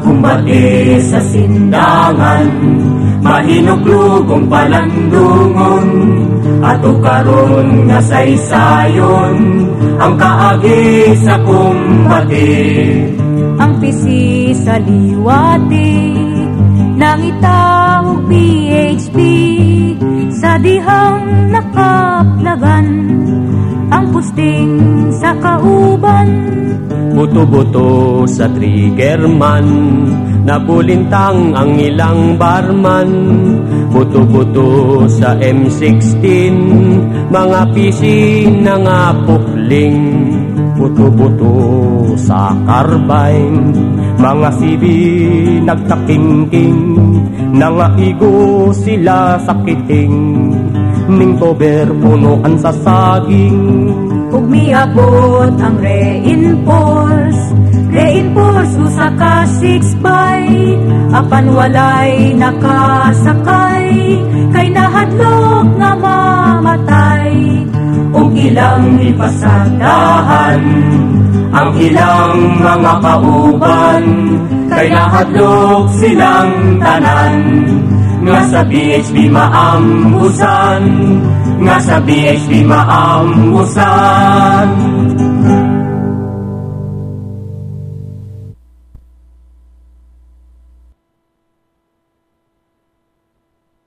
kumbati sa sindangan Mahinuglugong palandungon. Ato karon nga saysayon Ang kaagi sa kumbati. Ang pisi sa liwati nang itawag PHP sa dihang nakaplagan ang pusting kauban. Buto-buto sa trigger man Napulintang ang ilang barman. Buto-buto sa M16 Mga pisin na nga pukling. Buto-buto sa carbine Mga sibi nagtakingking. Nangaigo sila sa kiting. Ning tober punoan sa saging ug miabot ang reinforce reinforce usa ka 6 by apan walay nakasakay kay nahadlok nga mamatay. Ug ilang ipasadahan ang ilang mga kauban kay nahadlok silang tanan nga sa BHP maambusan nga sa BHP maambusan